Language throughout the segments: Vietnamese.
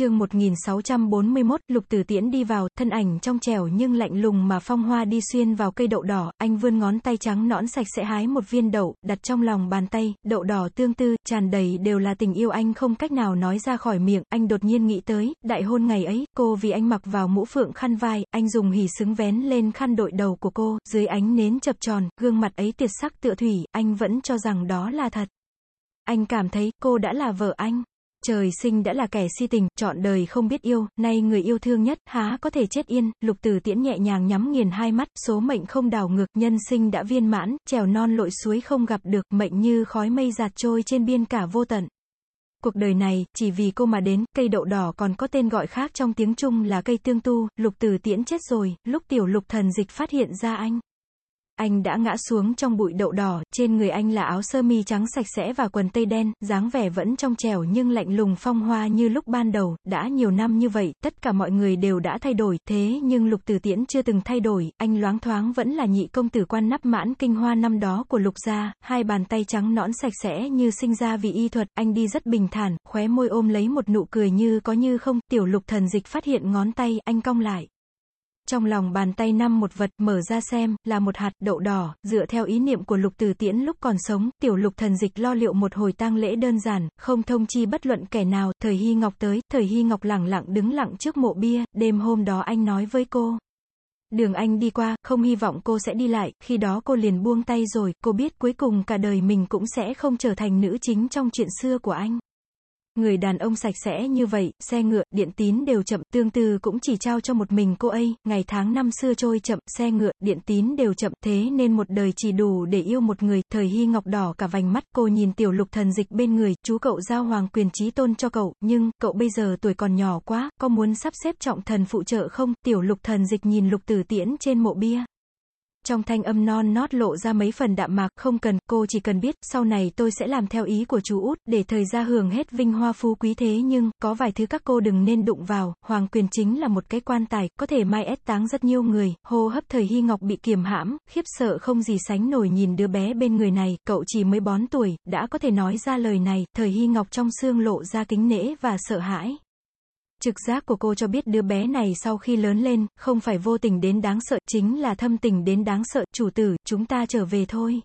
chương 1641, lục tử tiễn đi vào, thân ảnh trong trẻo nhưng lạnh lùng mà phong hoa đi xuyên vào cây đậu đỏ, anh vươn ngón tay trắng nõn sạch sẽ hái một viên đậu, đặt trong lòng bàn tay, đậu đỏ tương tư, tràn đầy đều là tình yêu anh không cách nào nói ra khỏi miệng, anh đột nhiên nghĩ tới, đại hôn ngày ấy, cô vì anh mặc vào mũ phượng khăn vai, anh dùng hỉ xứng vén lên khăn đội đầu của cô, dưới ánh nến chập tròn, gương mặt ấy tiệt sắc tựa thủy, anh vẫn cho rằng đó là thật. Anh cảm thấy, cô đã là vợ anh. Trời sinh đã là kẻ si tình, chọn đời không biết yêu, nay người yêu thương nhất, há có thể chết yên, lục tử tiễn nhẹ nhàng nhắm nghiền hai mắt, số mệnh không đảo ngược, nhân sinh đã viên mãn, trèo non lội suối không gặp được, mệnh như khói mây giạt trôi trên biên cả vô tận. Cuộc đời này, chỉ vì cô mà đến, cây đậu đỏ còn có tên gọi khác trong tiếng Trung là cây tương tu, lục tử tiễn chết rồi, lúc tiểu lục thần dịch phát hiện ra anh. Anh đã ngã xuống trong bụi đậu đỏ, trên người anh là áo sơ mi trắng sạch sẽ và quần tây đen, dáng vẻ vẫn trong trẻo nhưng lạnh lùng phong hoa như lúc ban đầu, đã nhiều năm như vậy, tất cả mọi người đều đã thay đổi, thế nhưng lục tử tiễn chưa từng thay đổi, anh loáng thoáng vẫn là nhị công tử quan nắp mãn kinh hoa năm đó của lục gia, hai bàn tay trắng nõn sạch sẽ như sinh ra vì y thuật, anh đi rất bình thản, khóe môi ôm lấy một nụ cười như có như không, tiểu lục thần dịch phát hiện ngón tay, anh cong lại. Trong lòng bàn tay năm một vật, mở ra xem, là một hạt đậu đỏ, dựa theo ý niệm của lục tử tiễn lúc còn sống, tiểu lục thần dịch lo liệu một hồi tang lễ đơn giản, không thông chi bất luận kẻ nào, thời hy ngọc tới, thời hy ngọc lẳng lặng đứng lặng trước mộ bia, đêm hôm đó anh nói với cô. Đường anh đi qua, không hy vọng cô sẽ đi lại, khi đó cô liền buông tay rồi, cô biết cuối cùng cả đời mình cũng sẽ không trở thành nữ chính trong chuyện xưa của anh. Người đàn ông sạch sẽ như vậy, xe ngựa, điện tín đều chậm, tương tư cũng chỉ trao cho một mình cô ấy, ngày tháng năm xưa trôi chậm, xe ngựa, điện tín đều chậm, thế nên một đời chỉ đủ để yêu một người, thời hy ngọc đỏ cả vành mắt, cô nhìn tiểu lục thần dịch bên người, chú cậu giao hoàng quyền trí tôn cho cậu, nhưng, cậu bây giờ tuổi còn nhỏ quá, có muốn sắp xếp trọng thần phụ trợ không, tiểu lục thần dịch nhìn lục tử tiễn trên mộ bia. Trong thanh âm non nót lộ ra mấy phần đạm mạc, không cần, cô chỉ cần biết, sau này tôi sẽ làm theo ý của chú út, để thời gia hưởng hết vinh hoa phú quý thế nhưng, có vài thứ các cô đừng nên đụng vào, hoàng quyền chính là một cái quan tài, có thể mai ép táng rất nhiều người, hô hấp thời hy ngọc bị kiềm hãm, khiếp sợ không gì sánh nổi nhìn đứa bé bên người này, cậu chỉ mới bón tuổi, đã có thể nói ra lời này, thời hy ngọc trong xương lộ ra kính nể và sợ hãi. Trực giác của cô cho biết đứa bé này sau khi lớn lên, không phải vô tình đến đáng sợ, chính là thâm tình đến đáng sợ, chủ tử, chúng ta trở về thôi.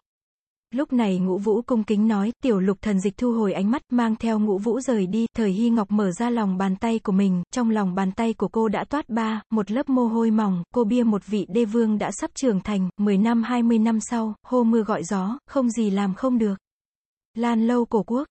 Lúc này ngũ vũ cung kính nói, tiểu lục thần dịch thu hồi ánh mắt, mang theo ngũ vũ rời đi, thời hy ngọc mở ra lòng bàn tay của mình, trong lòng bàn tay của cô đã toát ba, một lớp mồ hôi mỏng, cô bia một vị đê vương đã sắp trưởng thành, 10 năm 20 năm sau, hô mưa gọi gió, không gì làm không được. Lan lâu cổ quốc